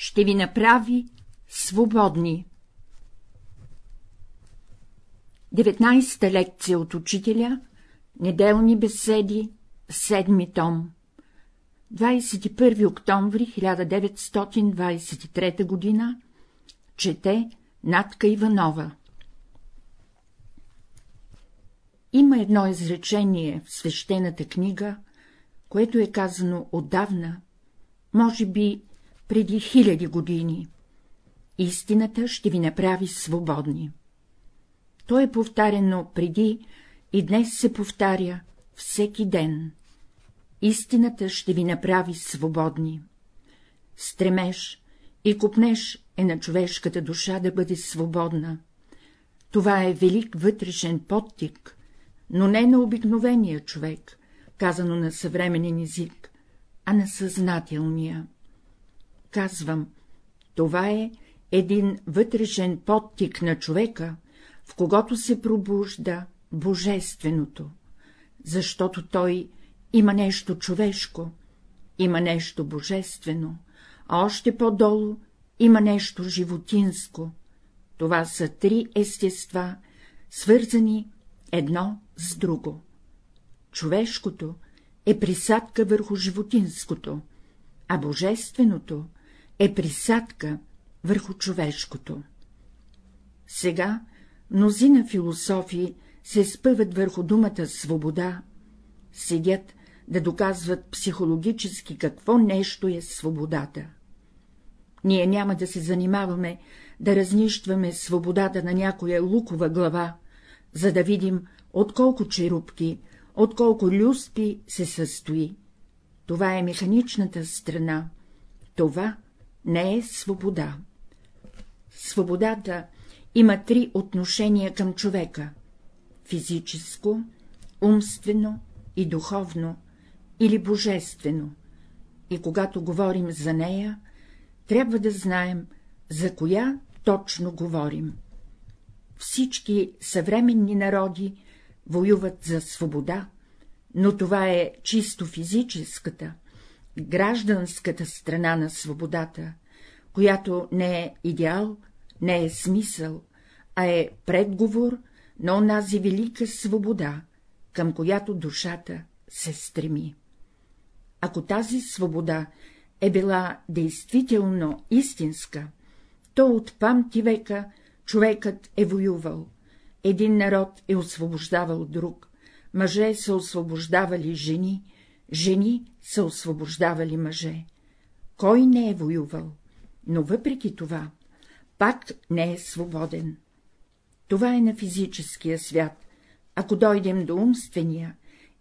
ще ви направи свободни. 19-та лекция от учителя, неделни беседи, седми том 21 октомври 1923 г. Чете Натка Иванова Има едно изречение в свещената книга, което е казано отдавна, може би преди хиляди години. Истината ще ви направи свободни. То е повтарено преди и днес се повтаря всеки ден. Истината ще ви направи свободни. Стремеж и купнеш е на човешката душа да бъде свободна. Това е велик вътрешен подтик, но не на обикновения човек, казано на съвременен език, а на съзнателния. Казвам, това е един вътрешен подтик на човека, в когото се пробужда божественото, защото той има нещо човешко, има нещо божествено, а още по-долу има нещо животинско. Това са три естества, свързани едно с друго. Човешкото е присадка върху животинското, а божественото е присадка върху човешкото. Сега мнозина философии се спъват върху думата свобода, седят да доказват психологически какво нещо е свободата. Ние няма да се занимаваме да разнищваме свободата на някоя лукова глава, за да видим от колко черупки, от колко люспи се състои. Това е механичната страна, това не е свобода. Свободата има три отношения към човека — физическо, умствено и духовно, или божествено, и когато говорим за нея, трябва да знаем, за коя точно говорим. Всички съвременни народи воюват за свобода, но това е чисто физическата, гражданската страна на свободата, която не е идеал, не е смисъл, а е предговор на онази велика свобода, към която душата се стреми. Ако тази свобода е била действително истинска, то от памти века човекът е воювал, един народ е освобождавал друг, мъже са освобождавали жени, жени са освобождавали мъже. Кой не е воювал, но въпреки това, пак не е свободен. Това е на физическия свят, ако дойдем до умствения,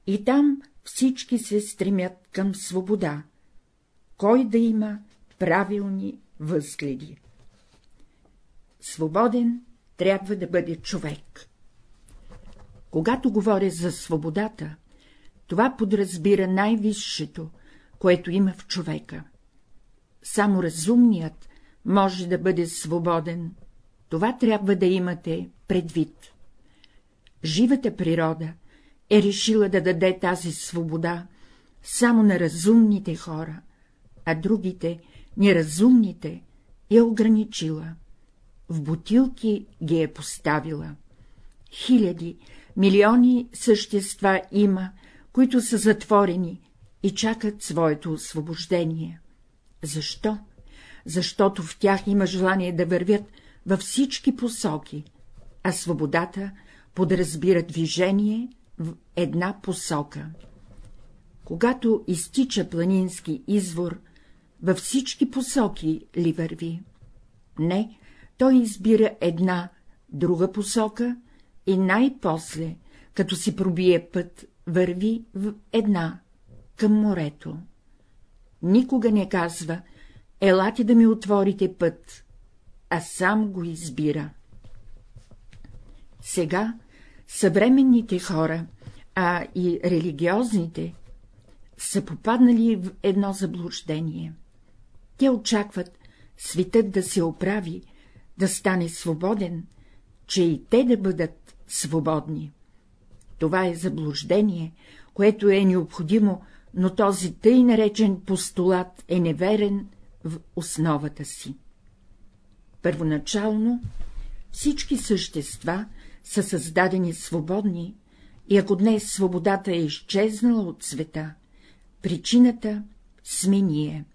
и там всички се стремят към свобода, кой да има правилни възгледи. Свободен трябва да бъде човек. Когато говоря за свободата, това подразбира най-висшето, което има в човека. Само разумният може да бъде свободен, това трябва да имате предвид. Живата природа е решила да даде тази свобода само на разумните хора, а другите, неразумните, я ограничила. В бутилки ги е поставила. Хиляди, милиони същества има, които са затворени и чакат своето освобождение. Защо? Защото в тях има желание да вървят във всички посоки, а свободата подразбира движение в една посока. Когато изтича планински извор, във всички посоки ли върви? Не, той избира една, друга посока и най-после, като си пробие път, върви в една, към морето. Никога не казва, елате да ми отворите път, а сам го избира. Сега съвременните хора, а и религиозните, са попаднали в едно заблуждение. Те очакват светът да се оправи, да стане свободен, че и те да бъдат свободни. Това е заблуждение, което е необходимо, но този тъй наречен постулат е неверен в основата си. Първоначално всички същества са създадени свободни, и ако днес свободата е изчезнала от света, причината сме.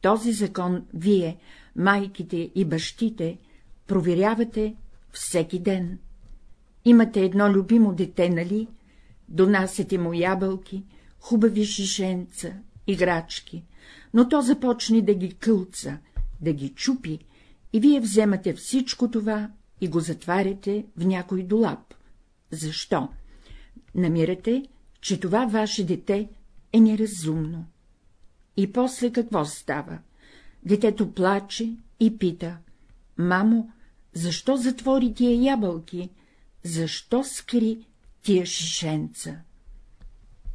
Този закон вие, майките и бащите, проверявате всеки ден. Имате едно любимо дете, нали? Донасете му ябълки, хубави шишенца, играчки, но то започне да ги кълца, да ги чупи, и вие вземате всичко това и го затваряте в някой долап. Защо? Намирате, че това ваше дете е неразумно. И после какво става? Детето плаче и пита — Мамо, защо затвори тия ябълки? Защо скри тия шишенца?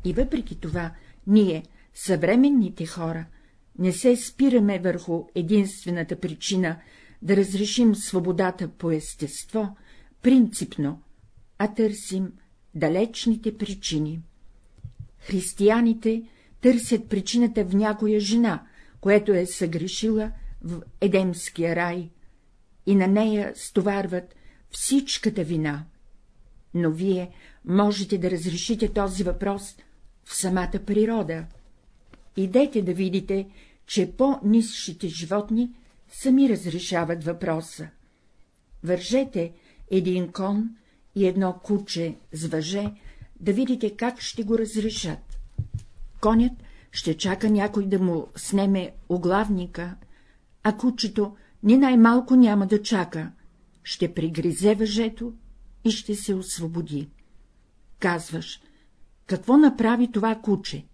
И въпреки това, ние, съвременните хора, не се спираме върху единствената причина да разрешим свободата по естество, принципно, а търсим далечните причини. Християните търсят причината в някоя жена, която е съгрешила в Едемския рай, и на нея стоварват всичката вина. Но вие можете да разрешите този въпрос в самата природа. Идете да видите, че по-низшите животни сами разрешават въпроса. Вържете един кон и едно куче с въже, да видите как ще го разрешат. Конят ще чака някой да му снеме оглавника, а кучето ни най-малко няма да чака, ще пригризе въжето и ще се освободи. Казваш, какво направи това куче?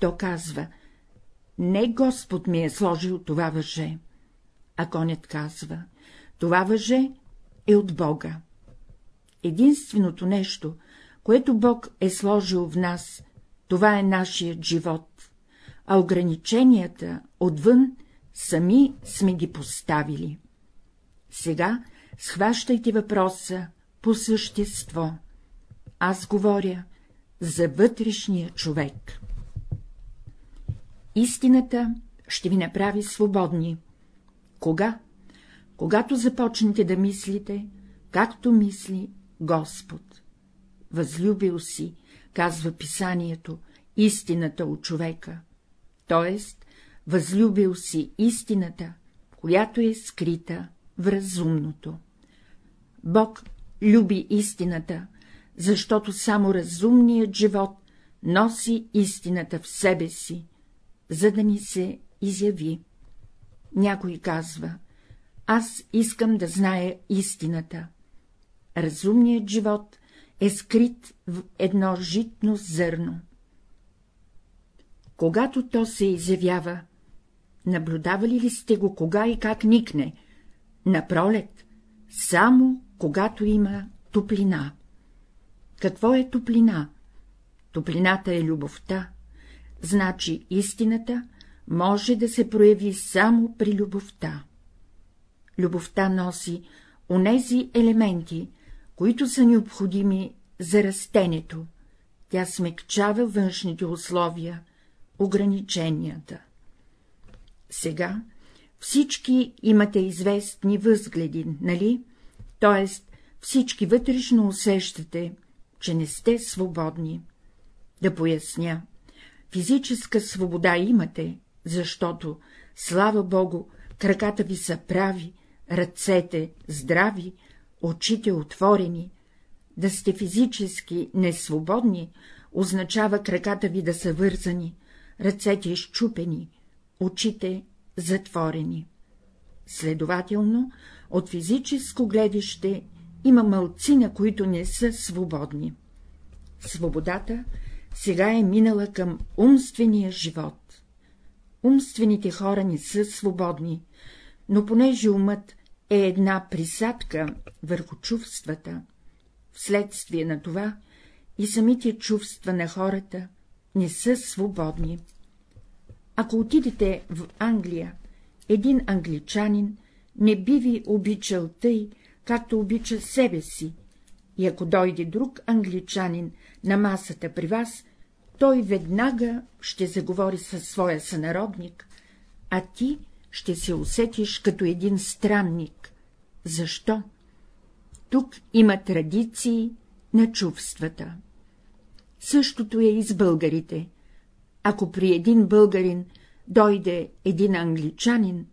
То казва, не Господ ми е сложил това въже. А конят казва, това въже е от Бога. Единственото нещо, което Бог е сложил в нас, това е нашият живот, а ограниченията отвън сами сме ги поставили. Сега схващайте въпроса по същество. Аз говоря за вътрешния човек. Истината ще ви направи свободни. Кога? Когато започнете да мислите, както мисли Господ. Възлюбил си, казва писанието, истината от човека, т.е. възлюбил си истината, която е скрита в разумното. Бог люби истината, защото само разумният живот носи истината в себе си, за да ни се изяви. Някой казва, аз искам да зная истината. Разумният живот е скрит в едно житно зърно. Когато то се изявява, наблюдавали ли сте го кога и как никне? На пролет, само когато има топлина. Какво е топлина? Топлината е любовта, значи истината може да се прояви само при любовта. Любовта носи онези елементи, които са необходими за растението. Тя смекчава външните условия, ограниченията. Сега всички имате известни възгледи, нали? Т.е. всички вътрешно усещате, че не сте свободни. Да поясня, физическа свобода имате, защото, слава Богу, краката ви са прави, ръцете здрави, очите отворени, да сте физически несвободни, означава краката ви да са вързани, ръцете изчупени, очите затворени. Следователно, от физическо гледаще има мълцина, които не са свободни. Свободата сега е минала към умствения живот. Умствените хора не са свободни, но понеже умът е една присадка върху чувствата, вследствие на това и самите чувства на хората не са свободни. Ако отидете в Англия, един англичанин не би ви обичал тъй, както обича себе си, и ако дойде друг англичанин на масата при вас, той веднага ще заговори със своя сънародник, а ти ще се усетиш като един странник. Защо? Тук има традиции на чувствата. Същото е и с българите. Ако при един българин дойде един англичанин,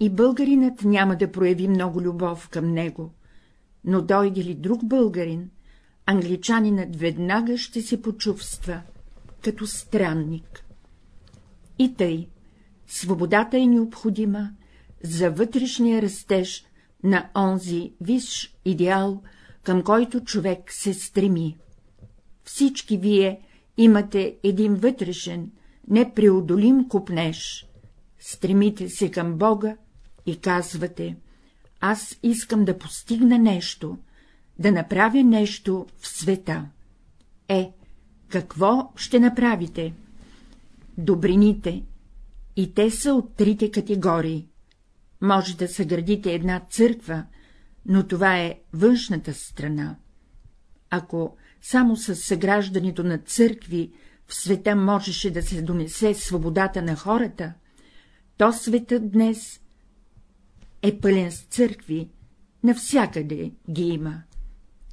и българинът няма да прояви много любов към него, но дойде ли друг българин, англичанинът веднага ще се почувства като странник. И тъй, свободата е необходима за вътрешния растеж на онзи висш идеал, към който човек се стреми. Всички вие имате един вътрешен, непреодолим купнеж, стремите се към Бога и казвате — аз искам да постигна нещо, да направя нещо в света. Е, какво ще направите? Добрините. И те са от трите категории. Може да съградите една църква, но това е външната страна. Ако само с съграждането на църкви в света можеше да се донесе свободата на хората, то светът днес е пълен с църкви, навсякъде ги има.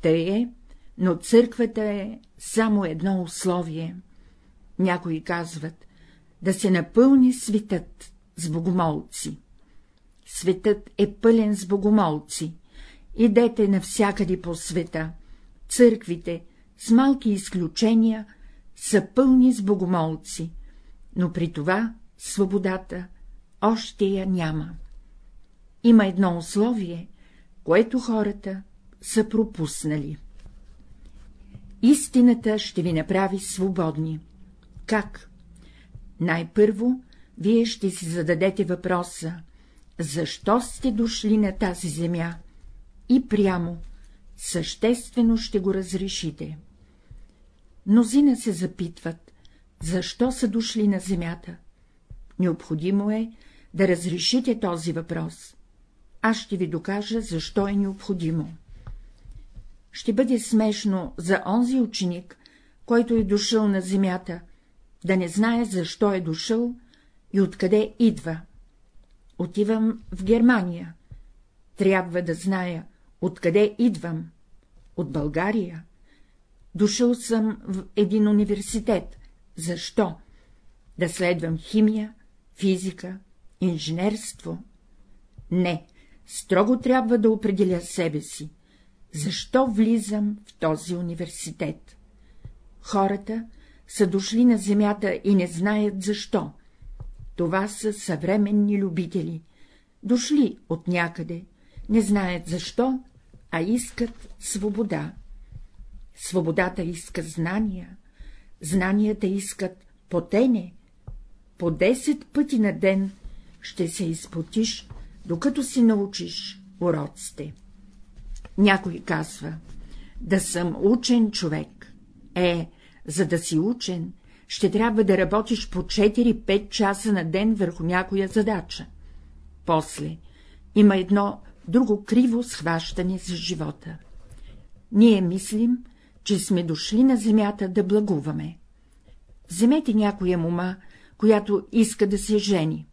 Тъй е, но църквата е само едно условие. Някои казват да се напълни светът с богомолци. Светът е пълен с богомолци. Идете навсякъде по света. Църквите, с малки изключения, са пълни с богомолци, но при това свободата още я няма. Има едно условие, което хората са пропуснали. Истината ще ви направи свободни. Как? Най-първо, вие ще си зададете въпроса, защо сте дошли на тази земя, и прямо, съществено ще го разрешите. Мнозина се запитват, защо са дошли на земята. Необходимо е да разрешите този въпрос. Аз ще ви докажа, защо е необходимо. Ще бъде смешно за онзи ученик, който е дошъл на земята, да не знае защо е дошъл и откъде идва. Отивам в Германия. Трябва да зная, откъде идвам. От България. Дошъл съм в един университет. Защо? Да следвам химия, физика, инженерство? Не, строго трябва да определя себе си. Защо влизам в този университет? Хората са дошли на земята и не знаят защо. Това са съвременни любители. Дошли от някъде, не знаят защо, а искат свобода. Свободата иска знания, знанията искат потене. По 10 пъти на ден ще се изпотиш, докато си научиш уроците. Някой казва, да съм учен човек. Е, за да си учен, ще трябва да работиш по 4-5 часа на ден върху някоя задача. После има едно друго криво схващане за живота. Ние мислим, че сме дошли на земята да благуваме. Вземете някоя мума, която иска да се жени.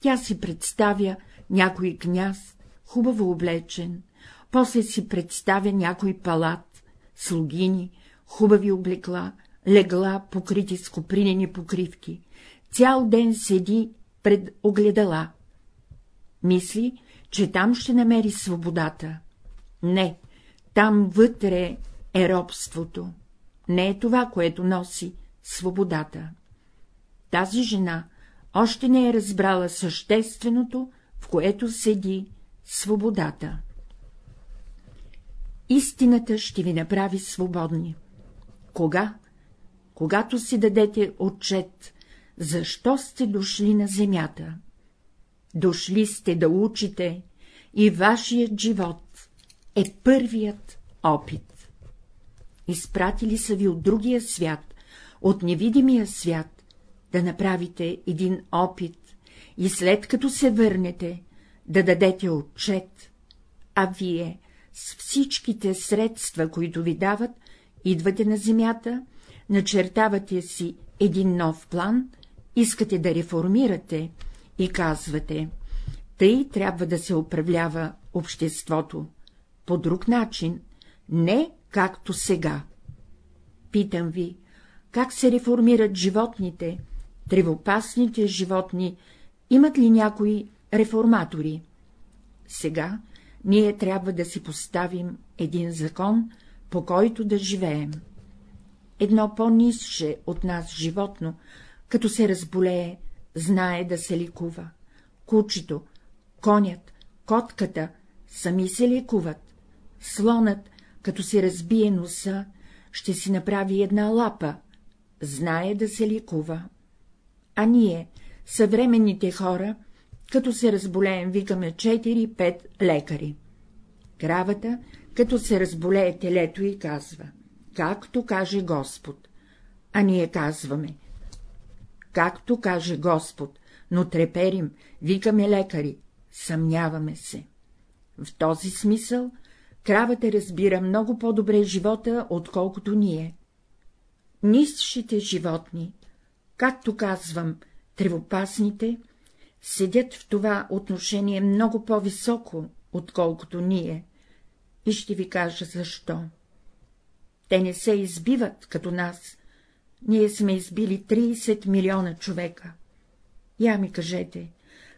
Тя си представя някой княз, хубаво облечен, после си представя някой палат, слугини, хубави облекла, легла, покрити с копринени покривки, цял ден седи пред огледала. Мисли, че там ще намери свободата. Не, там вътре е робството. Не е това, което носи свободата. Тази жена още не е разбрала същественото, в което седи свободата. Истината ще ви направи свободни. Кога? Когато си дадете отчет, защо сте дошли на земята. Дошли сте да учите и вашият живот е първият опит. Изпратили са ви от другия свят, от невидимия свят, да направите един опит и след като се върнете, да дадете отчет, а вие с всичките средства, които ви дават, идвате на земята, начертавате си един нов план, искате да реформирате и казвате, тъй трябва да се управлява обществото, по друг начин, не както сега. Питам ви, как се реформират животните, тревопасните животни, имат ли някои реформатори? Сега ние трябва да си поставим един закон, по който да живеем. Едно по-нисше от нас животно, като се разболее, знае да се ликува. Кучето, конят, котката сами се лекуват. Слонът, като се разбие носа, ще си направи една лапа, знае да се лекува. А ние, съвременните хора, като се разболеем, викаме 4-5 лекари. Кравата, като се разболее телето и казва, както каже Господ, а ние казваме, както каже Господ, но треперим, викаме лекари, съмняваме се. В този смисъл кравата разбира много по-добре живота, отколкото ние. Нисшите животни, както казвам, тревопасните, седят в това отношение много по-високо, отколкото ние, и ще ви кажа защо. Те не се избиват като нас, ние сме избили 30 милиона човека. Я ми кажете,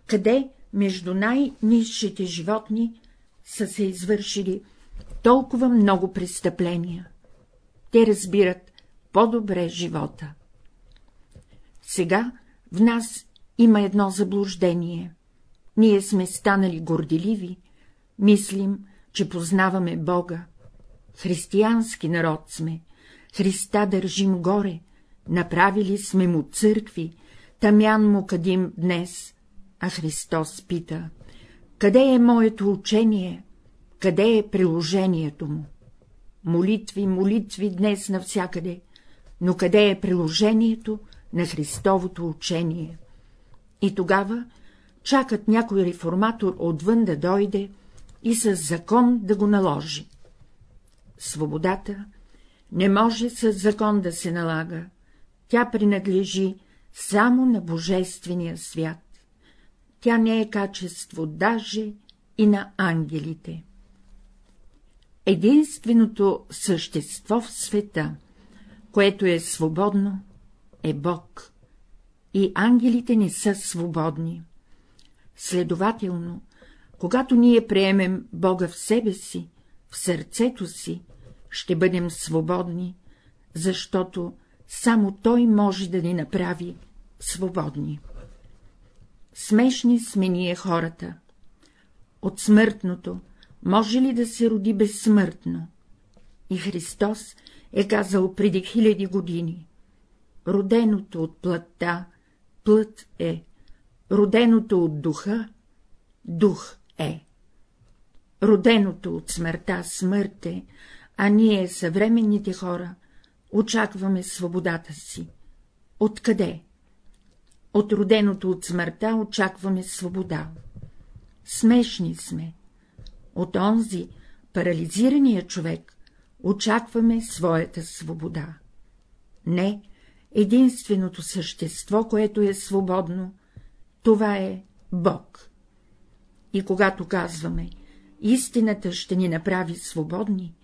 къде между най-низшите животни са се извършили толкова много престъпления? Те разбират по-добре живота. Сега в нас има едно заблуждение. Ние сме станали горделиви, мислим, че познаваме Бога. Християнски народ сме, Христа държим горе, направили сме му църкви, тамян му кадим днес, а Христос пита, къде е моето учение, къде е приложението му? Молитви, молитви днес навсякъде, но къде е приложението на Христовото учение? И тогава чакат някой реформатор отвън да дойде и с закон да го наложи. Свободата не може с закон да се налага, тя принадлежи само на Божествения свят. Тя не е качество даже и на ангелите. Единственото същество в света, което е свободно, е Бог, и ангелите не са свободни. Следователно, когато ние приемем Бога в себе си, в сърцето си, ще бъдем свободни, защото само Той може да ни направи свободни. Смешни сме ние хората. От смъртното може ли да се роди безсмъртно? И Христос е казал преди хиляди години. Роденото от плътта, плът е, роденото от духа, дух е. Роденото от смъртта смърт е, а ние, съвременните хора, очакваме свободата си. Откъде? От роденото от смъртта очакваме свобода. Смешни сме. От онзи, парализирания човек, очакваме своята свобода. Не, единственото същество, което е свободно, това е Бог. И когато казваме, истината ще ни направи свободни,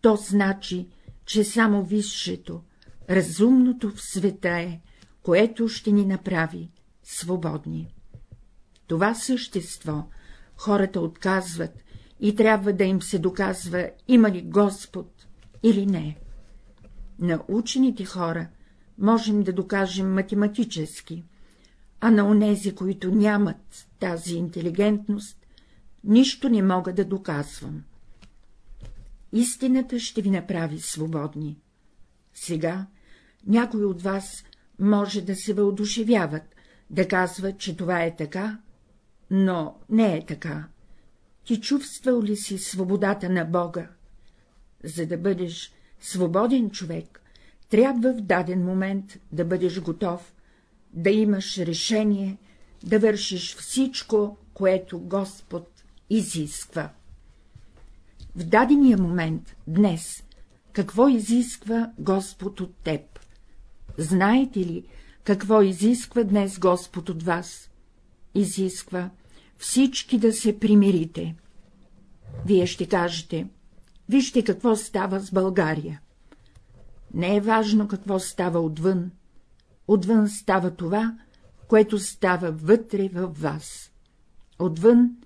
то значи, че само висшето, разумното в света е, което ще ни направи свободни. Това същество хората отказват и трябва да им се доказва, има ли Господ или не. На учените хора можем да докажем математически, а на онези, които нямат тази интелигентност, нищо не мога да доказвам. Истината ще ви направи свободни. Сега някой от вас може да се въодушевяват, да казват, че това е така, но не е така. Ти чувствал ли си свободата на Бога? За да бъдеш свободен човек, трябва в даден момент да бъдеш готов, да имаш решение, да вършиш всичко, което Господ изисква. В дадения момент, днес, какво изисква Господ от теб? Знаете ли, какво изисква днес Господ от вас? изисква всички да се примирите. Вие ще кажете, вижте какво става с България. Не е важно какво става отвън, отвън става това, което става вътре във вас. Отвън,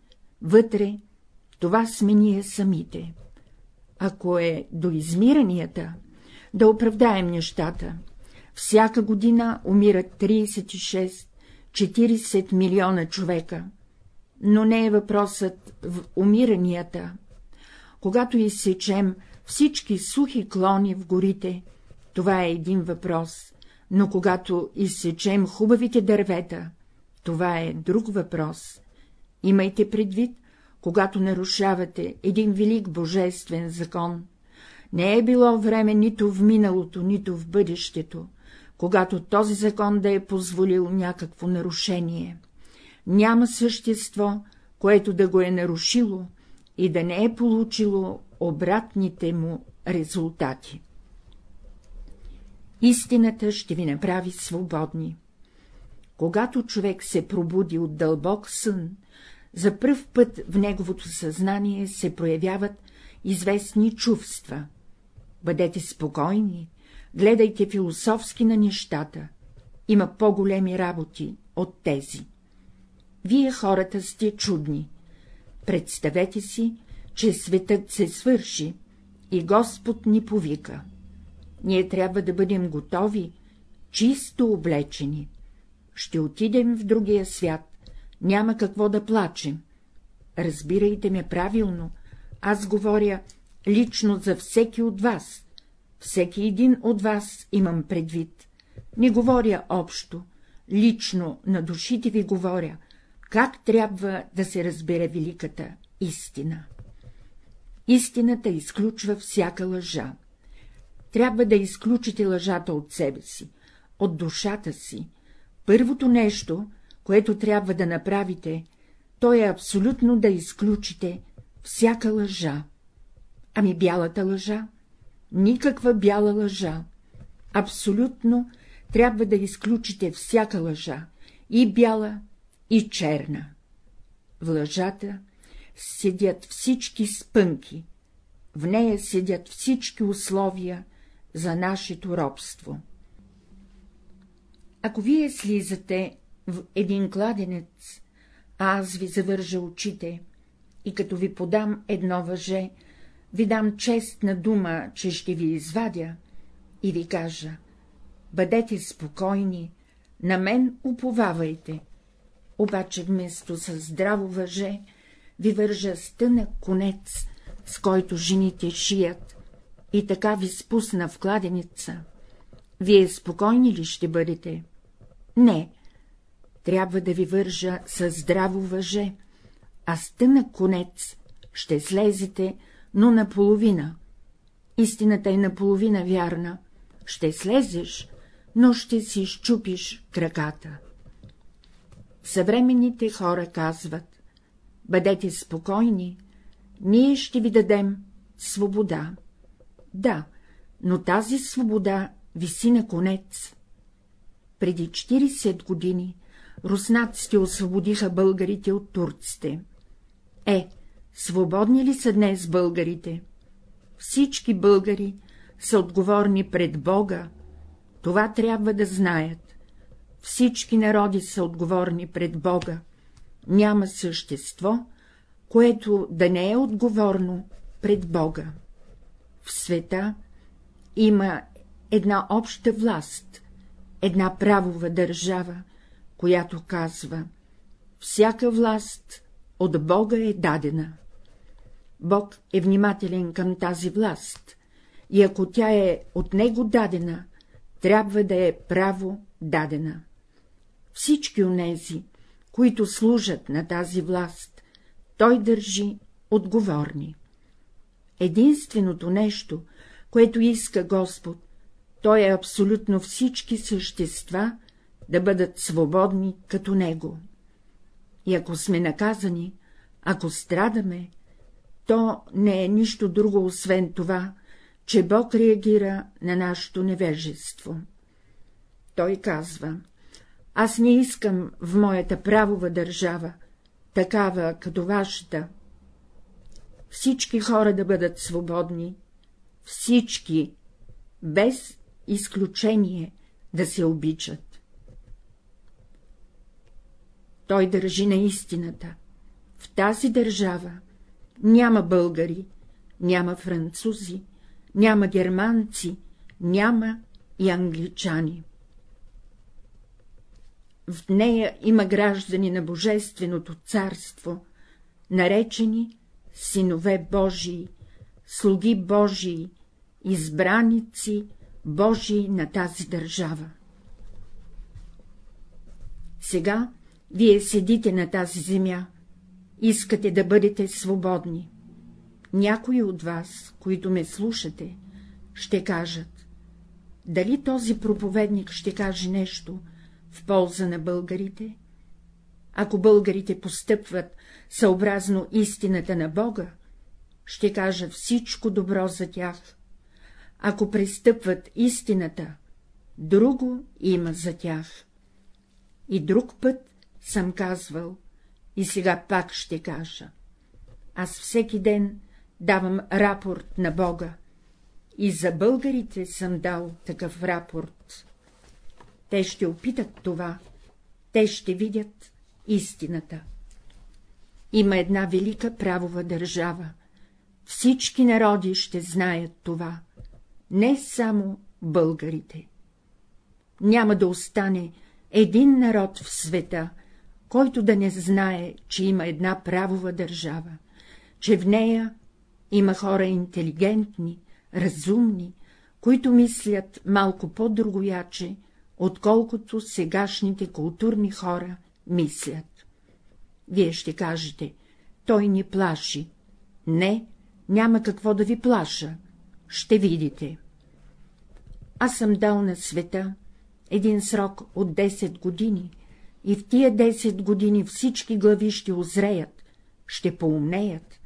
вътре, това сме ние самите. Ако е до измиранията, да оправдаем нещата. Всяка година умират 36-40 милиона човека, но не е въпросът в умиранията. Когато изсечем всички сухи клони в горите, това е един въпрос, но когато изсечем хубавите дървета, това е друг въпрос. Имайте предвид, когато нарушавате един велик божествен закон. Не е било време нито в миналото, нито в бъдещето, когато този закон да е позволил някакво нарушение. Няма същество, което да го е нарушило и да не е получило обратните му резултати. Истината ще ви направи свободни. Когато човек се пробуди от дълбок сън, за пръв път в неговото съзнание се проявяват известни чувства. Бъдете спокойни, гледайте философски на нещата, има по-големи работи от тези. Вие хората сте чудни. Представете си, че светът се свърши и Господ ни повика. Ние трябва да бъдем готови, чисто облечени. Ще отидем в другия свят, няма какво да плачем. Разбирайте ме правилно, аз говоря лично за всеки от вас. Всеки един от вас имам предвид. Не говоря общо, лично на душите ви говоря, как трябва да се разбере великата истина. Истината изключва всяка лъжа. Трябва да изключите лъжата от себе си, от душата си. Първото нещо, което трябва да направите, то е абсолютно да изключите всяка лъжа. Ами бялата лъжа? Никаква бяла лъжа. Абсолютно трябва да изключите всяка лъжа, и бяла, и черна. В лъжата седят всички спънки, в нея седят всички условия за нашето робство. Ако вие слизате в един кладенец, а аз ви завържа очите и като ви подам едно въже, ви дам честна дума, че ще ви извадя и ви кажа — бъдете спокойни, на мен уповавайте, обаче вместо със здраво въже ви вържа стънък конец, с който жените шият, и така ви спусна в кладеница. Вие спокойни ли ще бъдете? Не, трябва да ви вържа със здраво въже, а с тънък конец ще слезете, но наполовина. Истината е наполовина вярна. Ще слезеш, но ще си щупиш краката. Съвременните хора казват — бъдете спокойни, ние ще ви дадем свобода. Да, но тази свобода виси на конец. Преди 40 години руснаците освободиха българите от турците. Е, свободни ли са днес българите? Всички българи са отговорни пред Бога, това трябва да знаят. Всички народи са отговорни пред Бога, няма същество, което да не е отговорно пред Бога. В света има една обща власт, една правова държава, която казва — всяка власт от Бога е дадена. Бог е внимателен към тази власт, и ако тя е от Него дадена, трябва да е право дадена. Всички онези, които служат на тази власт, той държи отговорни. Единственото нещо, което иска Господ, той е абсолютно всички същества да бъдат свободни като него. И ако сме наказани, ако страдаме, то не е нищо друго, освен това, че Бог реагира на нашето невежество. Той казва, Аз не искам в моята правова държава, такава като вашата, всички хора да бъдат свободни, всички, без изключение, да се обичат. Той държи на истината. В тази държава няма българи, няма французи, няма германци, няма и англичани. В нея има граждани на Божественото царство, наречени синове Божии, слуги Божии, избраници Божии на тази държава. Сега вие седите на тази земя, искате да бъдете свободни. Някои от вас, които ме слушате, ще кажат, дали този проповедник ще каже нещо в полза на българите? Ако българите постъпват съобразно истината на Бога, ще кажа всичко добро за тях. Ако престъпват истината, друго има за тях. И друг път съм казвал, и сега пак ще кажа. Аз всеки ден давам рапорт на Бога, и за българите съм дал такъв рапорт. Те ще опитат това, те ще видят истината. Има една велика правова държава. Всички народи ще знаят това, не само българите. Няма да остане един народ в света, който да не знае, че има една правова държава, че в нея има хора интелигентни, разумни, които мислят малко по-другояче, отколкото сегашните културни хора мислят. Вие ще кажете, той ни плаши. Не, няма какво да ви плаша. Ще видите. Аз съм дал на света един срок от 10 години, и в тия 10 години всички глави ще озреят, ще поумнеят,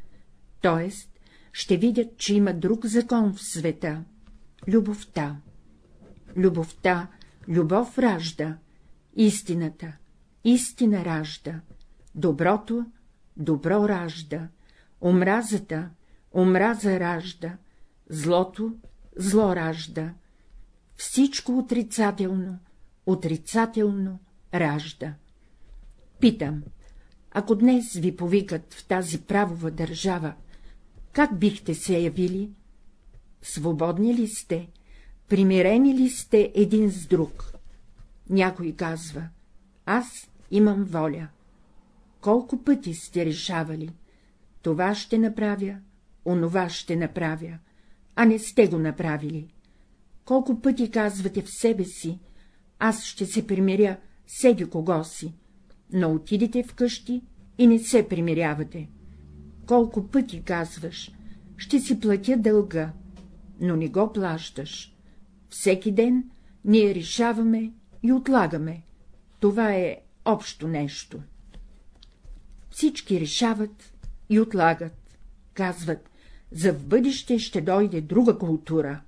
т.е. ще видят, че има друг закон в света — любовта. Любовта, любов ражда, истината, истина ражда, доброто, добро ражда, омразата, омраза ражда, злото, зло ражда, всичко отрицателно, отрицателно ражда. Питам, ако днес ви повикат в тази правова държава, как бихте се явили? Свободни ли сте? Примирени ли сте един с друг? Някой казва, аз имам воля. Колко пъти сте решавали? Това ще направя, онова ще направя, а не сте го направили. Колко пъти казвате в себе си, аз ще се примиря седи кого си, но отидете вкъщи и не се примирявате. Колко пъти казваш, ще си платя дълга, но не го плащаш. Всеки ден ние решаваме и отлагаме. Това е общо нещо. Всички решават и отлагат. Казват, за в бъдеще ще дойде друга култура.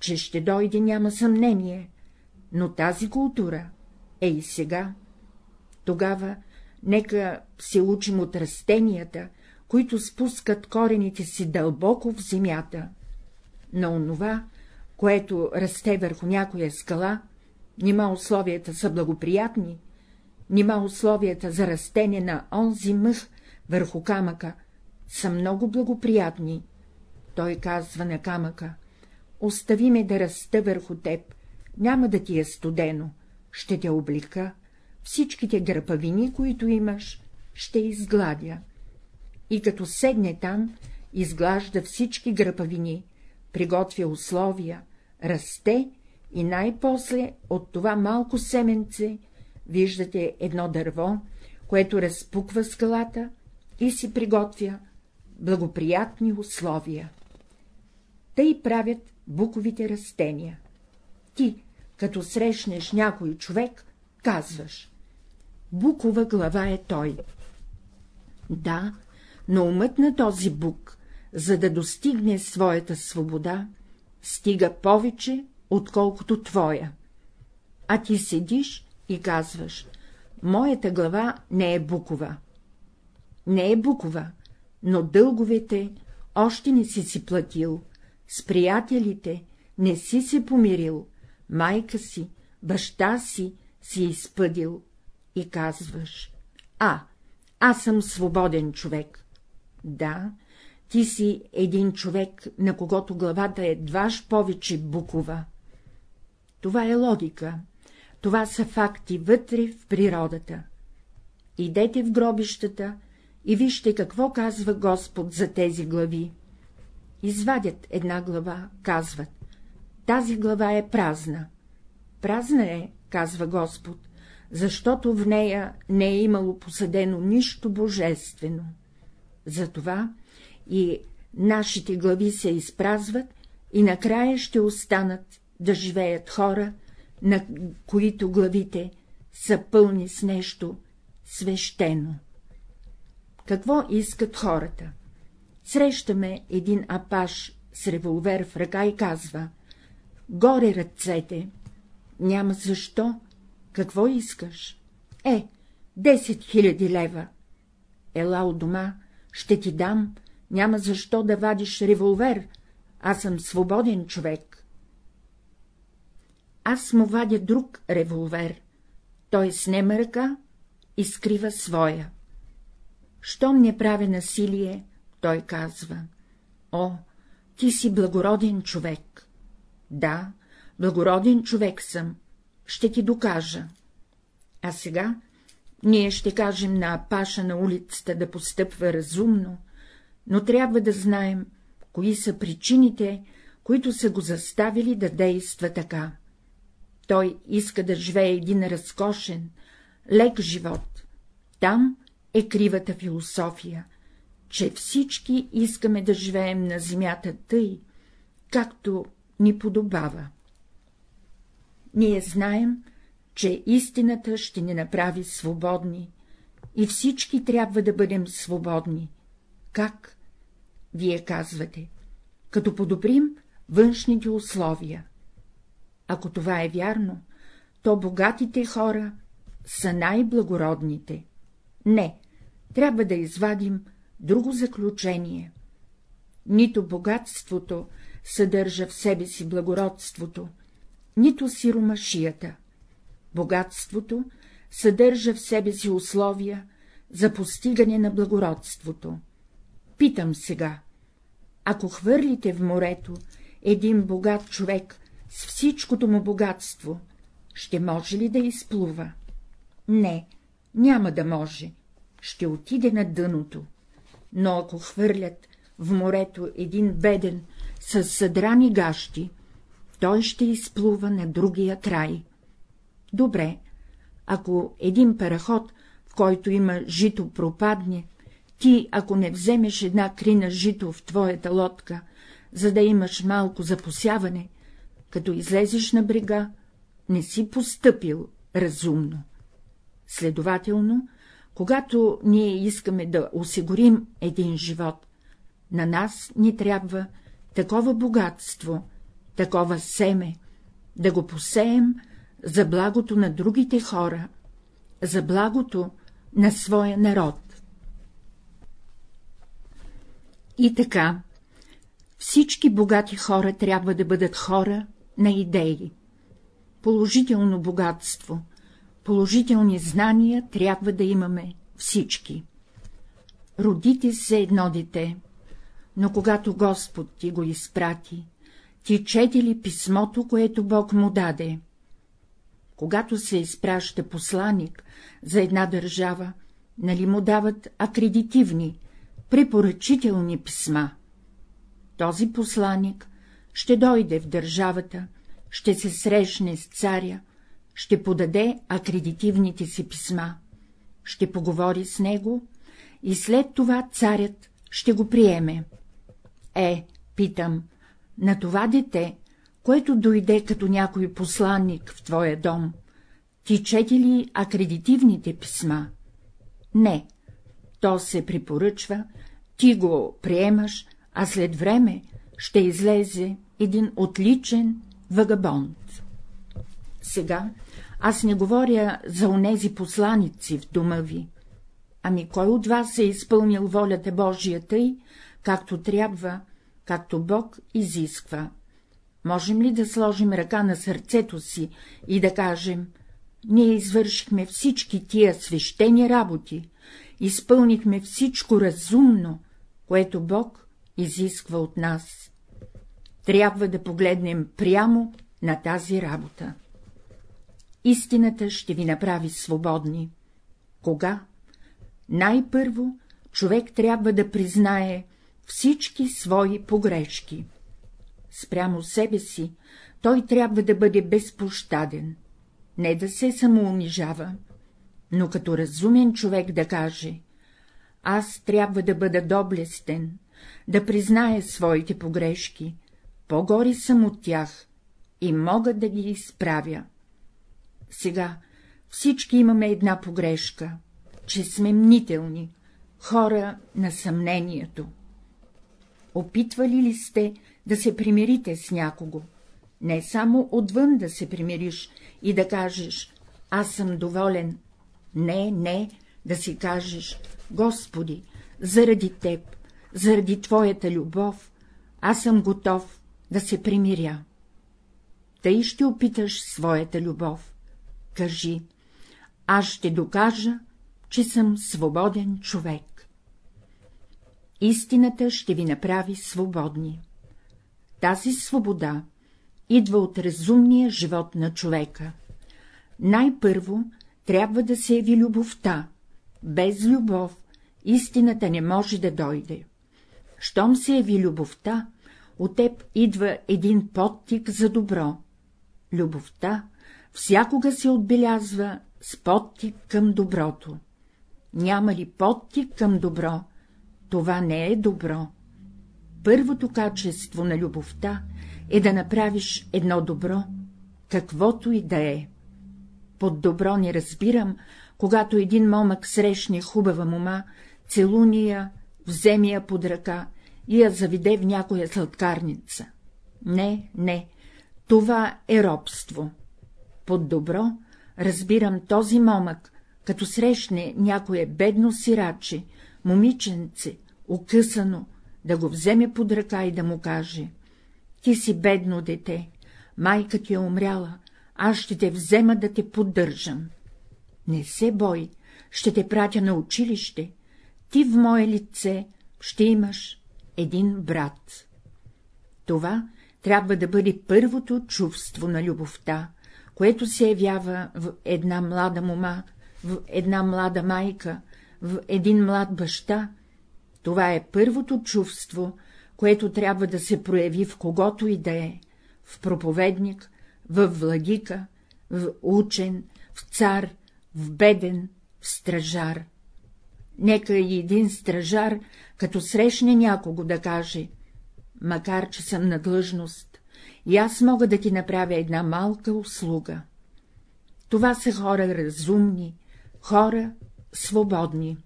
Че ще дойде няма съмнение, но тази култура е и сега. Тогава нека се учим от растенията, които спускат корените си дълбоко в земята. На онова, което расте върху някоя скала, нима условията са благоприятни, нима условията за растение на онзи мъх върху камъка са много благоприятни. Той казва на камъка, остави ме да раста върху теб, няма да ти е студено, ще те облика, всичките гърпавини, които имаш, ще изгладя. И като седне там, изглажда всички гърпавини, приготвя условия, расте и най-после от това малко семенце виждате едно дърво, което разпуква скалата и си приготвя благоприятни условия. Тъй правят буковите растения. Ти, като срещнеш някой човек, казваш — букова глава е той. Да, но умът на този бук, за да достигне своята свобода, стига повече, отколкото твоя. А ти седиш и казваш — моята глава не е букова. Не е букова, но дълговете още не си си платил, с приятелите не си се помирил, майка си, баща си си изпъдил и казваш — а, аз съм свободен човек. Да, ти си един човек, на когото главата е дваж повече букова. Това е логика, това са факти вътре в природата. Идете в гробищата и вижте какво казва Господ за тези глави. Извадят една глава, казват, тази глава е празна. Празна е, казва Господ, защото в нея не е имало посадено нищо божествено. Затова и нашите глави се изпразват и накрая ще останат да живеят хора, на които главите са пълни с нещо свещено. Какво искат хората? Срещаме един апаш с револвер в ръка и казва — горе ръцете. Няма защо. Какво искаш? Е, 10 хиляди лева. Ела от дома, ще ти дам, няма защо да вадиш револвер, аз съм свободен човек. Аз му вадя друг револвер, той снема ръка и скрива своя. Щом не прави насилие, той казва — О, ти си благороден човек. Да, благороден човек съм, ще ти докажа. А сега ние ще кажем на Апаша на улицата да постъпва разумно, но трябва да знаем, кои са причините, които са го заставили да действа така. Той иска да живее един разкошен, лек живот. Там е кривата философия, че всички искаме да живеем на земята тъй, както ни подобава. Ние знаем, че истината ще ни направи свободни, и всички трябва да бъдем свободни. Как? Вие казвате, като подобрим външните условия. Ако това е вярно, то богатите хора са най-благородните. Не, трябва да извадим друго заключение. Нито богатството съдържа в себе си благородството, нито сиромашията. Богатството съдържа в себе си условия за постигане на благородството. Питам сега, ако хвърлите в морето един богат човек с всичкото му богатство, ще може ли да изплува? Не, няма да може, ще отиде на дъното. Но ако хвърлят в морето един беден с съдрани гащи, той ще изплува на другия край. Добре, ако един параход, в който има жито, пропадне, ти, ако не вземеш една крина жито в твоята лодка, за да имаш малко запосяване, като излезеш на брега, не си постъпил разумно. Следователно, когато ние искаме да осигурим един живот, на нас ни трябва такова богатство, такова семе, да го посеем за благото на другите хора, за благото на своя народ. И така, всички богати хора трябва да бъдат хора на идеи. Положително богатство, положителни знания трябва да имаме всички. Родите се едно дете, но когато Господ ти го изпрати, ти чети ли писмото, което Бог му даде? Когато се изпраща посланик за една държава, нали му дават акредитивни, препоръчителни писма? Този посланик ще дойде в държавата, ще се срещне с царя, ще подаде акредитивните си писма, ще поговори с него и след това царят ще го приеме. Е, питам, на това дете, което дойде като някой посланник в твоя дом, ти чети ли акредитивните писма? Не, то се препоръчва, ти го приемаш, а след време ще излезе един отличен вагабонт. Сега, Аз не говоря за онези посланици в дома ви. Ами кой от вас е изпълнил волята Божия тъй, както трябва, както Бог изисква? Можем ли да сложим ръка на сърцето си и да кажем, ние извършихме всички тия свещени работи, изпълнихме всичко разумно, което Бог изисква от нас. Трябва да погледнем прямо на тази работа. Истината ще ви направи свободни. Кога? Най-първо човек трябва да признае всички свои погрешки. Спрямо себе си той трябва да бъде безпощаден, не да се самоунижава, но като разумен човек да каже — аз трябва да бъда доблестен, да призная своите погрешки, по-гори съм от тях и мога да ги изправя. Сега всички имаме една погрешка, че сме мнителни, хора на съмнението. Опитвали ли сте да се примирите с някого? Не само отвън да се примириш и да кажеш — аз съм доволен. Не, не, да си кажеш — Господи, заради Теб, заради Твоята любов, аз съм готов да се примиря. Тъй ще опиташ своята любов. Кажи, аз ще докажа, че съм свободен човек. Истината ще ви направи свободни. Тази свобода идва от разумния живот на човека. Най-първо трябва да се яви любовта. Без любов истината не може да дойде. Щом се яви любовта, от теб идва един подтик за добро. Любовта всякога се отбелязва с подтик към доброто. Няма ли подтик към добро, това не е добро. Първото качество на любовта е да направиш едно добро, каквото и да е. Под добро не разбирам, когато един момък срещне хубава мома, целуния, вземе я под ръка и я заведе в някоя сладкарница. Не, не, това е робство. Под добро разбирам този момък, като срещне някое бедно сираче, момиченце, окъсано, да го вземе под ръка и да му каже — ти си бедно дете, майка ти е умряла, аз ще те взема да те поддържам. Не се бой, ще те пратя на училище, ти в мое лице ще имаш един брат. Това трябва да бъде първото чувство на любовта, което се явява в една млада мома, в една млада майка, в един млад баща. Това е първото чувство, което трябва да се прояви в когото и да е, в проповедник, в владика, в учен, в цар, в беден, в стражар. Нека и един стражар, като срещне някого, да каже — макар че съм на длъжност, и аз мога да ти направя една малка услуга. Това са хора разумни, хора свободни.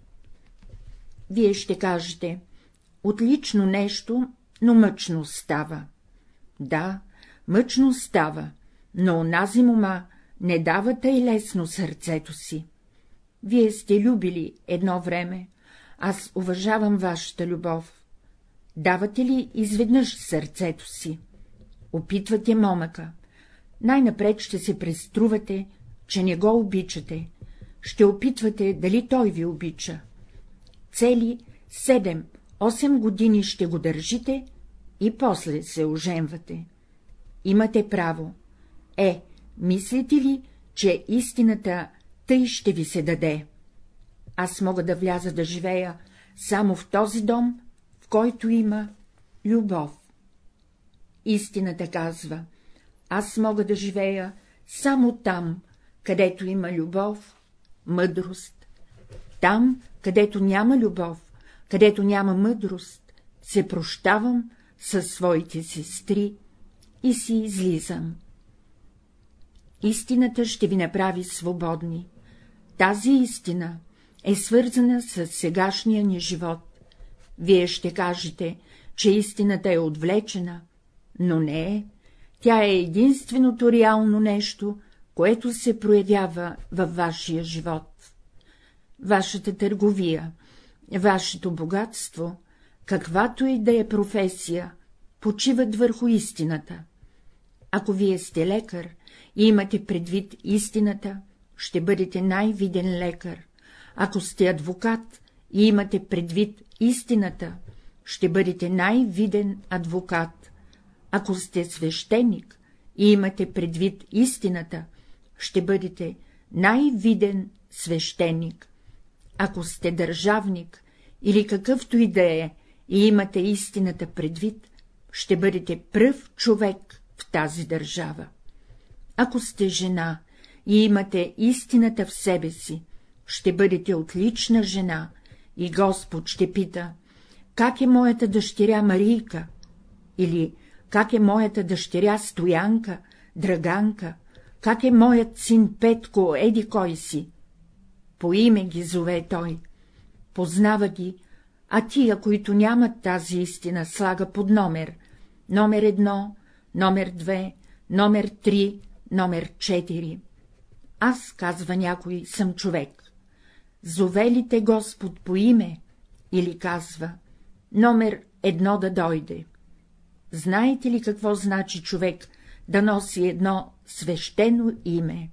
Вие ще кажете — отлично нещо, но мъчно става. Да, мъчно става, но онази мома не дава тъй лесно сърцето си. Вие сте любили едно време, аз уважавам вашата любов. Давате ли изведнъж сърцето си? Опитвате момъка. Най-напред ще се преструвате, че не го обичате. Ще опитвате, дали той ви обича. Цели седем-осем години ще го държите и после се оженвате. Имате право. Е, мислите ли, че истината тъй ще ви се даде? Аз мога да вляза да живея само в този дом, в който има любов. Истината казва, аз мога да живея само там, където има любов, мъдрост. Там, където няма любов, където няма мъдрост, се прощавам със своите сестри и си излизам. Истината ще ви направи свободни. Тази истина е свързана с сегашния ни живот. Вие ще кажете, че истината е отвлечена, но не е. Тя е единственото реално нещо, което се проявява във вашия живот. Вашата търговия, вашето богатство, каквато и да е професия, почиват върху истината. Ако вие сте лекар и имате предвид истината, ще бъдете най-виден лекар. Ако сте адвокат и имате предвид истината, ще бъдете най-виден адвокат. Ако сте свещеник и имате предвид истината, ще бъдете най-виден свещеник. Ако сте държавник или какъвто и да е и имате истината предвид, ще бъдете пръв човек в тази държава. Ако сте жена и имате истината в себе си, ще бъдете отлична жена и Господ ще пита, как е моята дъщеря Марийка, или как е моята дъщеря Стоянка, Драганка, как е моят син Петко, еди кой си. По име ги зове той, познава ги, а тия, които нямат тази истина, слага под номер, номер едно, номер две, номер три, номер четири. Аз, казва някой, съм човек. Зове ли те Господ по име? Или казва, номер едно да дойде. Знаете ли какво значи човек да носи едно свещено име?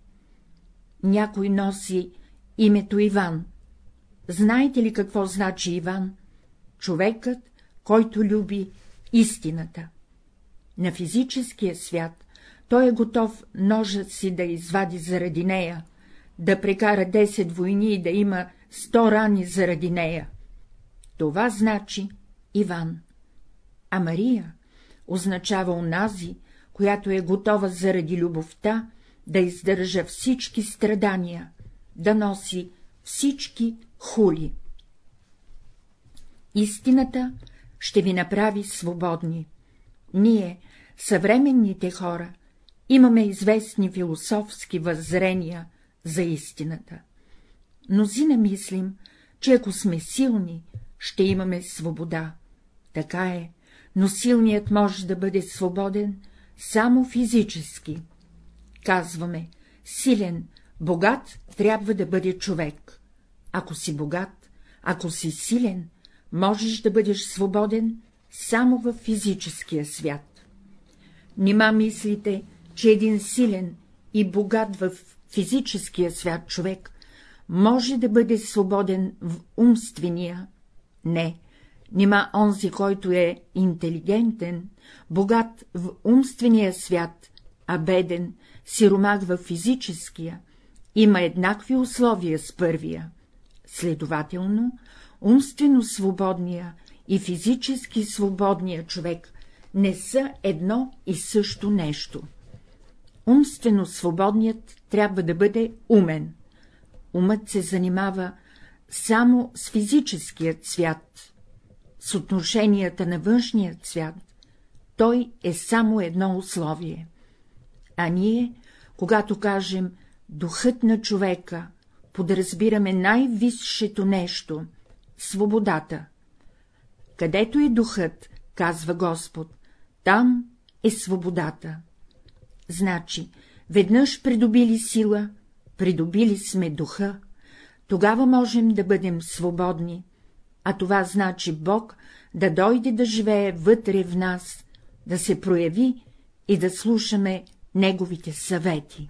Някой носи името Иван. Знаете ли какво значи Иван? Човекът, който люби истината. На физическия свят той е готов ножът си да извади заради нея, да прекара 10 войни и да има 100 рани заради нея. Това значи Иван. А Мария означава онази, която е готова заради любовта да издържа всички страдания, да носи всички хули. Истината ще ви направи свободни. Ние, съвременните хора, имаме известни философски въззрения за истината. Мнозина мислим, че ако сме силни, ще имаме свобода. Така е, но силният може да бъде свободен само физически. Казваме, силен, богат трябва да бъде човек. Ако си богат, ако си силен, можеш да бъдеш свободен само в физическия свят. Нима мислите, че един силен и богат в физическия свят човек може да бъде свободен в умствения? Не, нима онзи, който е интелигентен, богат в умствения свят, а беден, сиромак в физическия, има еднакви условия с първия. Следователно, умствено свободния и физически свободния човек не са едно и също нещо. Умствено свободният трябва да бъде умен. Умът се занимава само с физическият свят, с отношенията на външният свят, той е само едно условие. А ние, когато кажем духът на човека, подразбираме най-висшето нещо — свободата. Където е духът, казва Господ, там е свободата. Значи, веднъж придобили сила, придобили сме духа, тогава можем да бъдем свободни, а това значи Бог да дойде да живее вътре в нас, да се прояви и да слушаме Неговите съвети.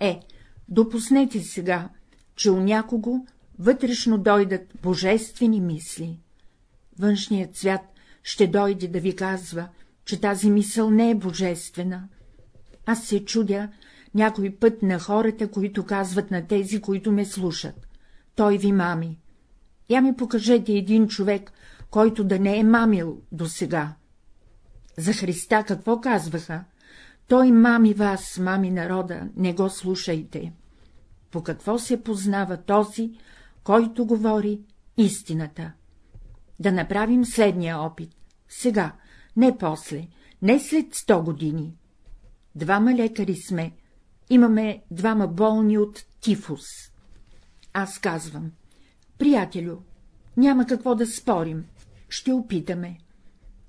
Е, допуснете сега, че у някого вътрешно дойдат божествени мисли. Външният свят ще дойде да ви казва, че тази мисъл не е божествена. Аз се чудя някой път на хората, които казват на тези, които ме слушат. Той ви мами. Я ми покажете един човек, който да не е мамил досега. За Христа какво казваха? Той мами вас, мами народа, не го слушайте. По какво се познава този, който говори истината? Да направим следния опит. Сега, не после, не след сто години. Двама лекари сме, имаме двама болни от тифус. Аз казвам, приятелю, няма какво да спорим, ще опитаме.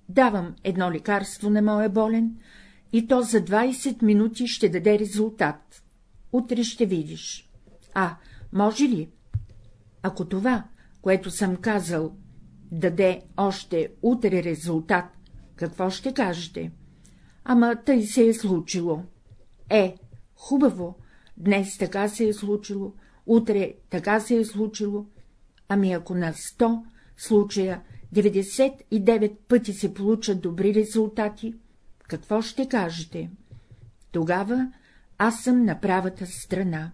Давам едно лекарство на моя болен и то за 20 минути ще даде резултат. утре ще видиш. А, може ли? Ако това, което съм казал, даде още утре резултат, какво ще кажете? Ама тъй се е случило. Е, хубаво, днес така се е случило, утре така се е случило, ами ако на сто случая 99 пъти се получат добри резултати, какво ще кажете? Тогава аз съм на правата страна.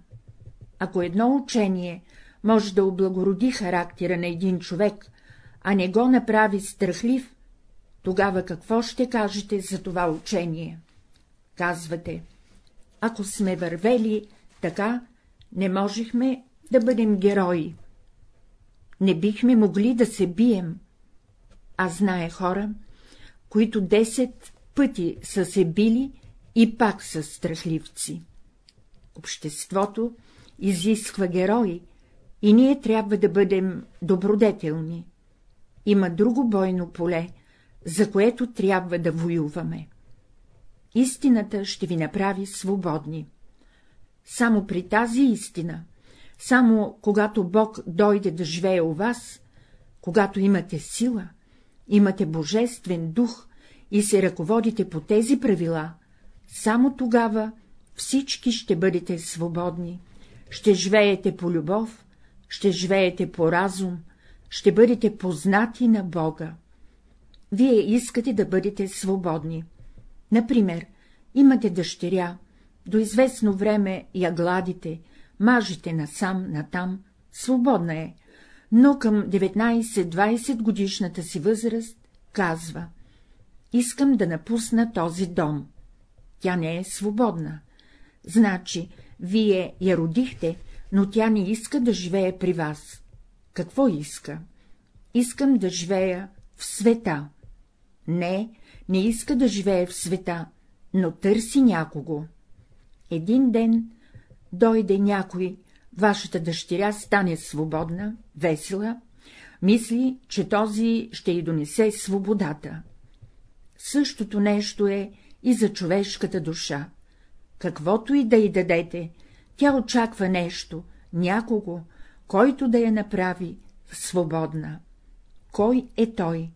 Ако едно учение може да облагороди характера на един човек, а не го направи страхлив, тогава какво ще кажете за това учение? Казвате, ако сме вървели така, не можехме да бъдем герои. Не бихме могли да се бием. Аз знае хора, които 10 пъти са се били и пак са страхливци. Обществото изисква герои и ние трябва да бъдем добродетелни. Има друго бойно поле, за което трябва да воюваме. Истината ще ви направи свободни. Само при тази истина, само когато Бог дойде да живее у вас, когато имате сила, имате божествен дух и се ръководите по тези правила, само тогава всички ще бъдете свободни, ще живеете по любов, ще живеете по разум, ще бъдете познати на Бога. Вие искате да бъдете свободни. Например, имате дъщеря, до известно време я гладите, мажете насам, натам, свободна е, но към 19-20 годишната си възраст казва — искам да напусна този дом. Тя не е свободна. Значи, вие я родихте, но тя не иска да живее при вас. Какво иска? Искам да живея в света. Не, не иска да живее в света, но търси някого. Един ден дойде някой, вашата дъщеря стане свободна, весела, мисли, че този ще й донесе свободата. Същото нещо е и за човешката душа. Каквото и да й дадете, тя очаква нещо, някого, който да я направи свободна. Кой е той?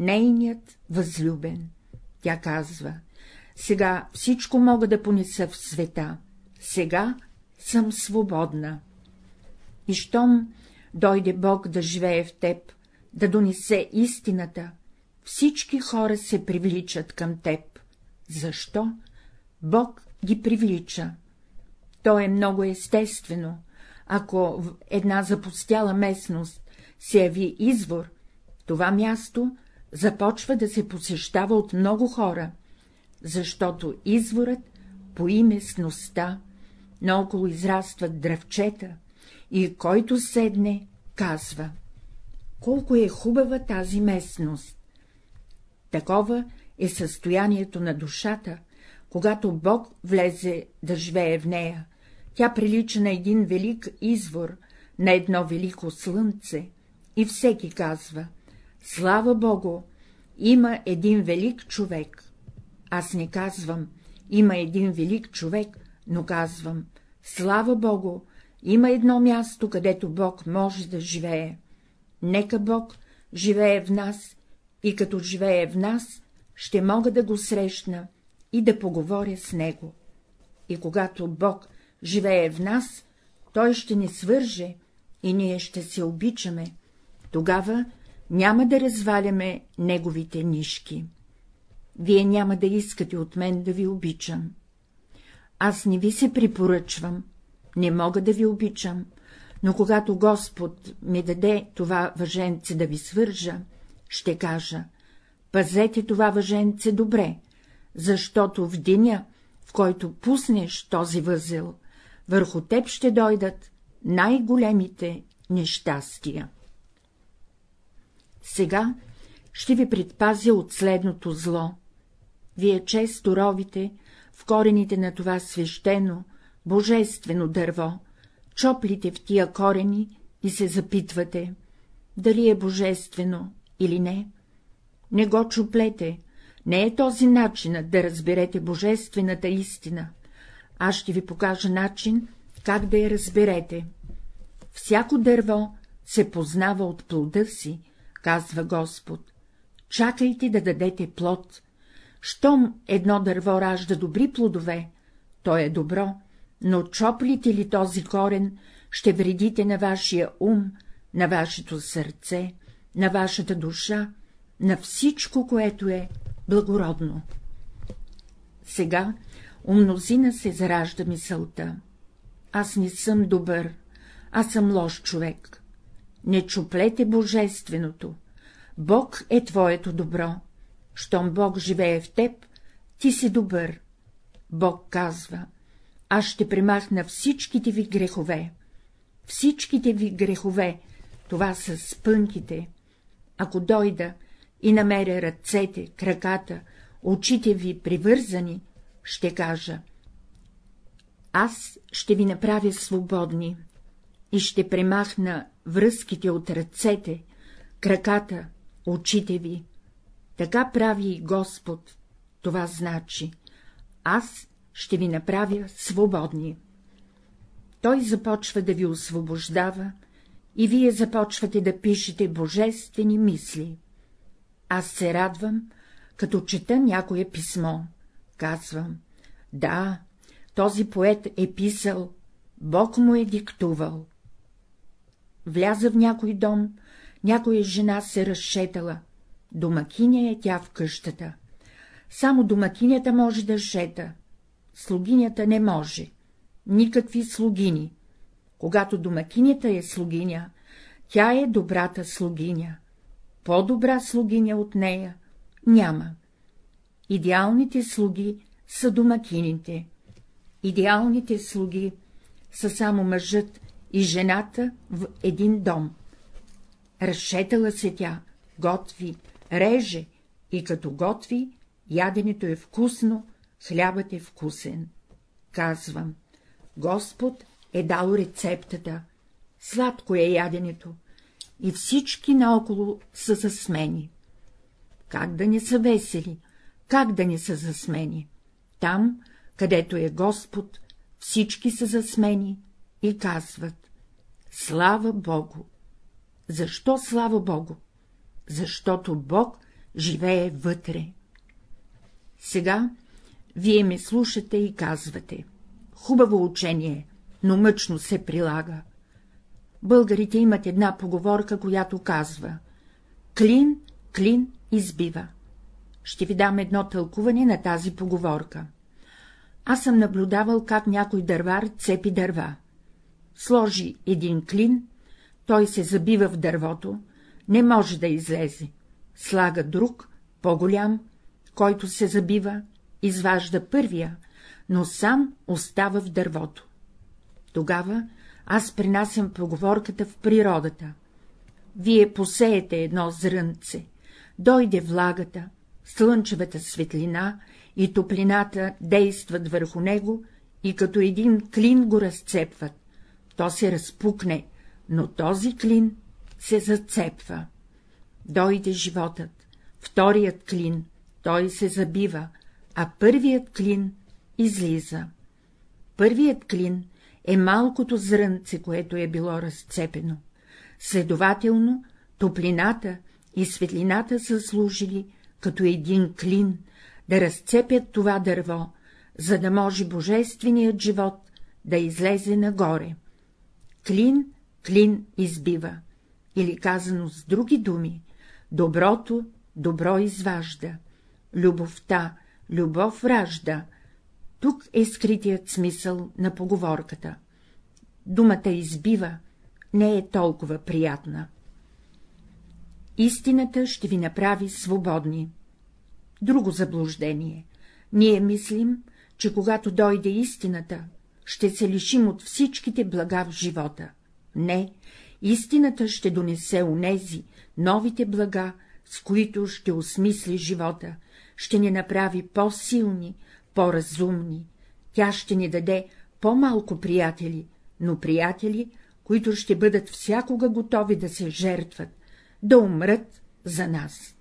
Нейният възлюбен. Тя казва, сега всичко мога да понеса в света, сега съм свободна. И щом дойде Бог да живее в теб, да донесе истината, всички хора се привличат към теб. Защо? Бог ги привлича. То е много естествено, ако в една запустяла местност се яви извор, това място започва да се посещава от много хора, защото изворът пои местността, наоколо израстват дръвчета, и който седне, казва — колко е хубава тази местност. Такова е състоянието на душата, когато Бог влезе да живее в нея, тя прилича на един велик извор, на едно велико слънце, и всеки казва — слава Богу, има един велик човек. Аз не казвам — има един велик човек, но казвам — слава Богу, има едно място, където Бог може да живее. Нека Бог живее в нас и като живее в нас, ще мога да го срещна и да поговоря с него. И когато Бог живее в нас, той ще ни свърже и ние ще се обичаме. Тогава няма да разваляме неговите нишки. Вие няма да искате от мен да ви обичам. Аз не ви се припоръчвам, не мога да ви обичам, но когато Господ ми даде това въженце да ви свържа, ще кажа — пазете това въженце добре, защото в деня, в който пуснеш този възел, върху теб ще дойдат най-големите нещастия. Сега ще ви предпазя от следното зло. Вие често ровите в корените на това свещено, божествено дърво, чоплите в тия корени и се запитвате, дали е божествено или не. Не го чуплете, не е този начинът да разберете божествената истина, аз ще ви покажа начин, как да я разберете. Всяко дърво се познава от плода си, казва Господ. Чакайте да дадете плод. Щом едно дърво ражда добри плодове, то е добро, но чоплите ли този корен, ще вредите на вашия ум, на вашето сърце, на вашата душа, на всичко, което е благородно. Сега у мнозина се заражда мисълта. Аз не съм добър, аз съм лош човек. Не чуплете божественото. Бог е твоето добро. Щом Бог живее в теб, ти си добър. Бог казва, аз ще премахна всичките ви грехове. Всичките ви грехове, това са спънките. Ако дойда и намеря ръцете, краката, очите ви привързани, ще кажа — аз ще ви направя свободни и ще премахна връзките от ръцете, краката, очите ви. Така прави и Господ. Това значи — аз ще ви направя свободни. Той започва да ви освобождава и вие започвате да пишете божествени мисли. Аз се радвам, като чета някое писмо. Казвам, да, този поет е писал, Бог му е диктувал. Вляза в някой дом, някоя жена се разшетала. Домакиня е тя в къщата. Само домакинята може да шета, слугинята не може. Никакви слугини. Когато домакинята е слугиня, тя е добрата слугиня. По-добра слугиня от нея няма. Идеалните слуги са домакините. Идеалните слуги са само мъжът и жената в един дом. Разшетала се тя, готви, реже и като готви, яденето е вкусно, хлябът е вкусен. Казвам, Господ е дал рецептата, сладко е яденето, и всички наоколо са засмени. Как да не са весели, как да не са засмени? Там, където е Господ, всички са засмени и казват — Слава Богу! Защо слава Богу? Защото Бог живее вътре. Сега вие ме слушате и казвате — хубаво учение, но мъчно се прилага. Българите имат една поговорка, която казва — клин, клин избива. Ще ви дам едно тълкуване на тази поговорка. Аз съм наблюдавал как някой дървар цепи дърва. Сложи един клин, той се забива в дървото, не може да излезе. Слага друг, по-голям, който се забива, изважда първия, но сам остава в дървото. Тогава аз принасям поговорката в природата. Вие посеете едно зрънце, дойде влагата, слънчевата светлина и топлината действат върху него и като един клин го разцепват. То се разпукне, но този клин се зацепва. Дойде животът, вторият клин, той се забива, а първият клин излиза. Първият клин е малкото зрънце, което е било разцепено. Следователно, топлината и светлината са служили като един клин да разцепят това дърво, за да може божественият живот да излезе нагоре. Клин, клин избива, или казано с други думи, доброто добро изважда, любовта любов ражда. Тук е скритият смисъл на поговорката. Думата избива не е толкова приятна. Истината ще ви направи свободни. Друго заблуждение. Ние мислим, че когато дойде истината, ще се лишим от всичките блага в живота. Не, истината ще донесе унези новите блага, с които ще осмисли живота, ще ни направи по-силни, по-разумни, тя ще ни даде по-малко приятели, но приятели, които ще бъдат всякога готови да се жертват, да умрат за нас.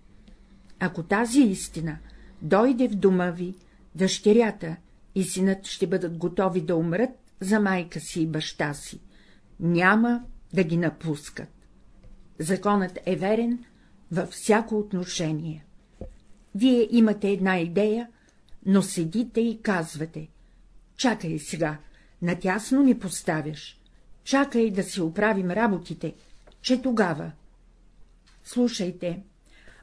Ако тази истина дойде в дома ви, дъщерята и синът ще бъдат готови да умрат за майка си и баща си. Няма да ги напускат. Законът е верен във всяко отношение. Вие имате една идея, но седите и казвате — чакай сега, натясно ни поставяш, чакай да си оправим работите, че тогава. Слушайте,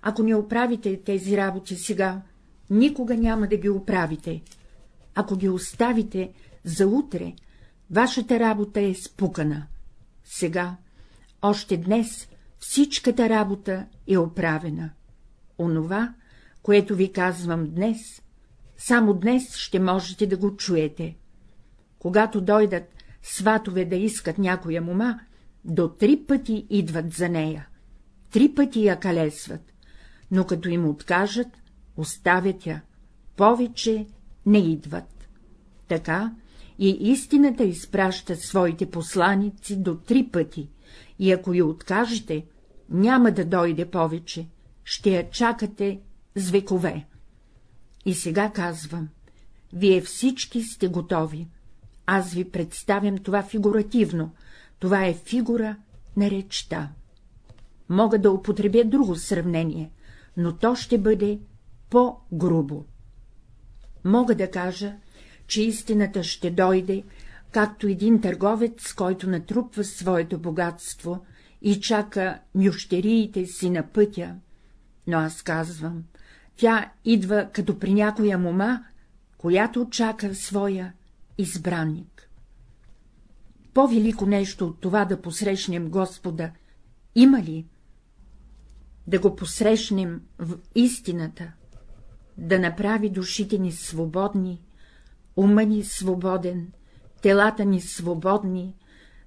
ако не оправите тези работи сега, никога няма да ги оправите. Ако ги оставите за утре, вашата работа е спукана. Сега, още днес, всичката работа е оправена. Онова, което ви казвам днес, само днес ще можете да го чуете. Когато дойдат сватове да искат някоя мума, до три пъти идват за нея. Три пъти я калесват, но като им откажат, оставят я, повече не идват. Така и истината изпраща своите посланици до три пъти, и ако я откажете, няма да дойде повече, ще я чакате с векове. И сега казвам, вие всички сте готови. Аз ви представям това фигуративно, това е фигура на речта. Мога да употребя друго сравнение, но то ще бъде по-грубо. Мога да кажа, че истината ще дойде, както един търговец, който натрупва своето богатство и чака мющериите си на пътя, но аз казвам, тя идва като при някоя мома, която чака своя избранник. По-велико нещо от това да посрещнем Господа има ли? Да го посрещнем в истината, да направи душите ни свободни, ума ни свободен, телата ни свободни,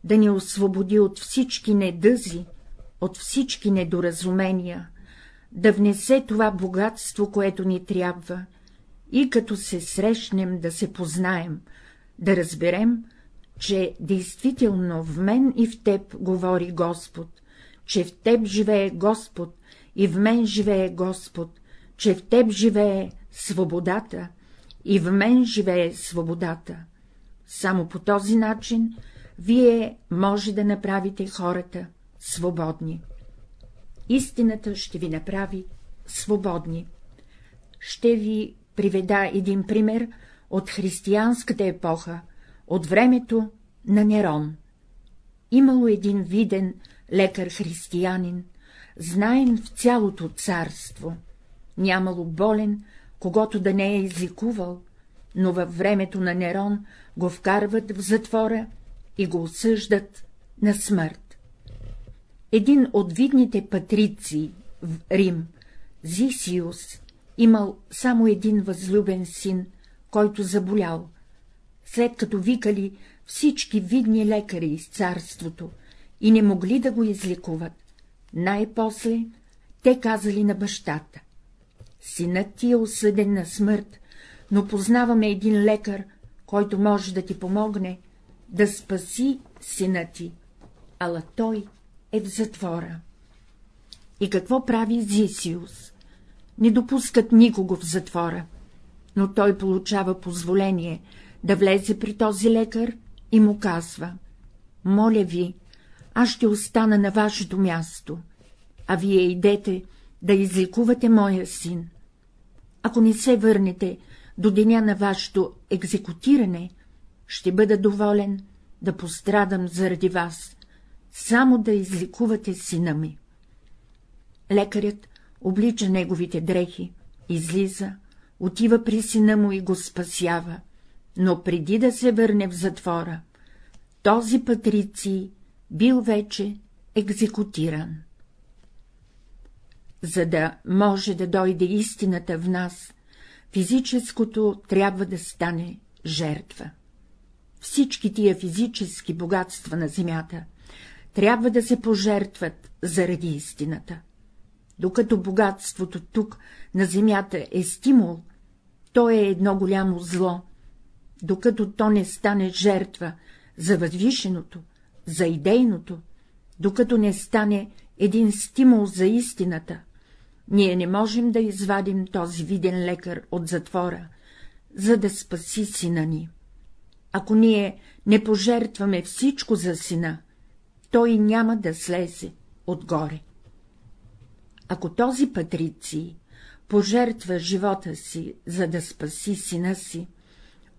да ни освободи от всички недъзи, от всички недоразумения, да внесе това богатство, което ни трябва, и като се срещнем да се познаем, да разберем, че действително в мен и в теб говори Господ, че в теб живее Господ и в мен живее Господ, че в теб живее свободата и в мен живее свободата. Само по този начин вие може да направите хората свободни истината ще ви направи свободни. Ще ви приведа един пример от християнската епоха, от времето на Нерон. Имало един виден лекар-християнин, знаен в цялото царство. Нямало болен, когато да не е изликувал, но във времето на Нерон го вкарват в затвора и го осъждат на смърт един от видните патрици в Рим, Зисиус, имал само един възлюбен син, който заболял. След като викали всички видни лекари из царството и не могли да го излекуват, най-после те казали на бащата. Синът ти е осъден на смърт, но познаваме един лекар, който може да ти помогне да спаси сина ти, ала той е в затвора. И какво прави Зисиус? Не допускат никого в затвора, но той получава позволение да влезе при този лекар и му казва — моля ви, аз ще остана на вашето място, а вие идете да излекувате моя син. Ако не се върнете до деня на вашето екзекутиране, ще бъда доволен да пострадам заради вас, само да изликувате сина ми. Лекарят облича неговите дрехи, излиза, отива при сина му и го спасява, но преди да се върне в затвора, този патриций бил вече екзекутиран. За да може да дойде истината в нас, физическото трябва да стане жертва. Всички тия физически богатства на земята трябва да се пожертват заради истината. Докато богатството тук на земята е стимул, то е едно голямо зло, докато то не стане жертва за възвишеното, за идейното, докато не стане един стимул за истината, ние не можем да извадим този виден лекар от затвора, за да спаси сина ни. Ако ние не пожертваме всичко за сина, той няма да слезе отгоре. Ако този патриций пожертва живота си, за да спаси сина си,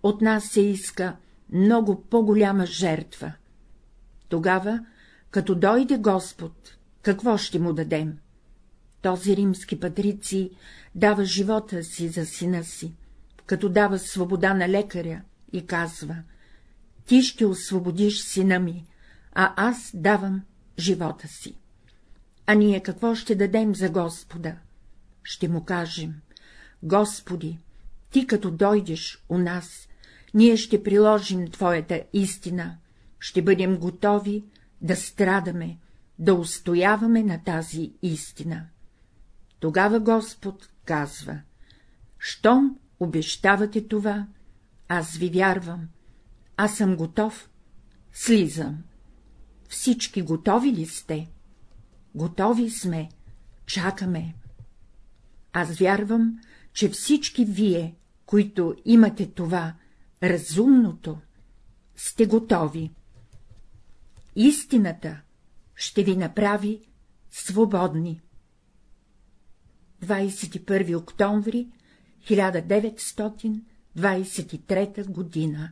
от нас се иска много по-голяма жертва. Тогава, като дойде Господ, какво ще му дадем? Този римски патриций дава живота си за сина си, като дава свобода на лекаря и казва — ти ще освободиш сина ми, а аз давам живота си. А ние какво ще дадем за Господа? Ще му кажем — Господи, ти като дойдеш у нас, ние ще приложим Твоята истина, ще бъдем готови да страдаме, да устояваме на тази истина. Тогава Господ казва — щом обещавате това, аз ви вярвам, аз съм готов, слизам. Всички готови ли сте? Готови сме, чакаме. Аз вярвам, че всички вие, които имате това, разумното, сте готови. Истината ще ви направи свободни. 21 октомври 1923 година